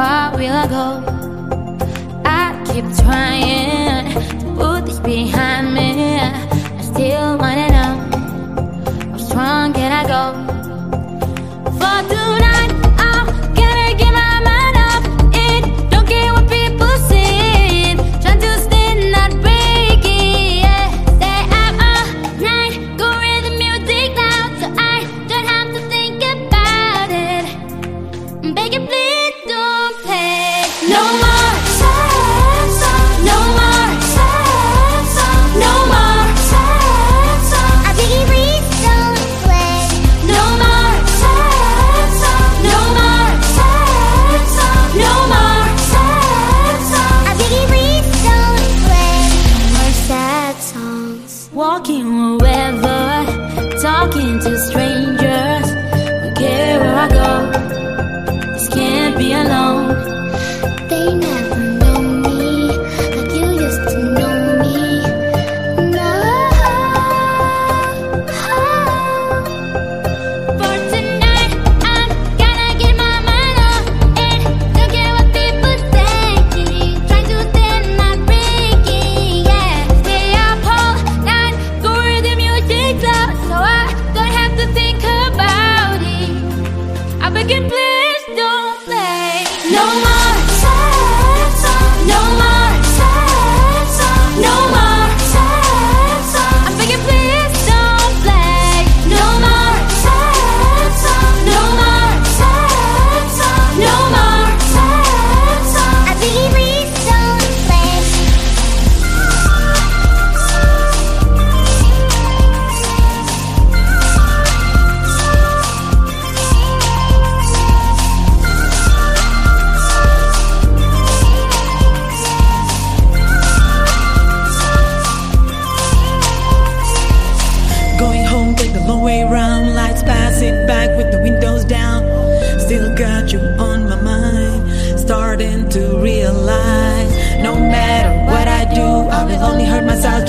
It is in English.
far will I go? I keep trying to put this behind me. I still wanna know how strong can I go? walking away. The long way round, lights passing back with the windows down. Still got you on my mind. Starting to realize no matter what I do, I will only hurt myself.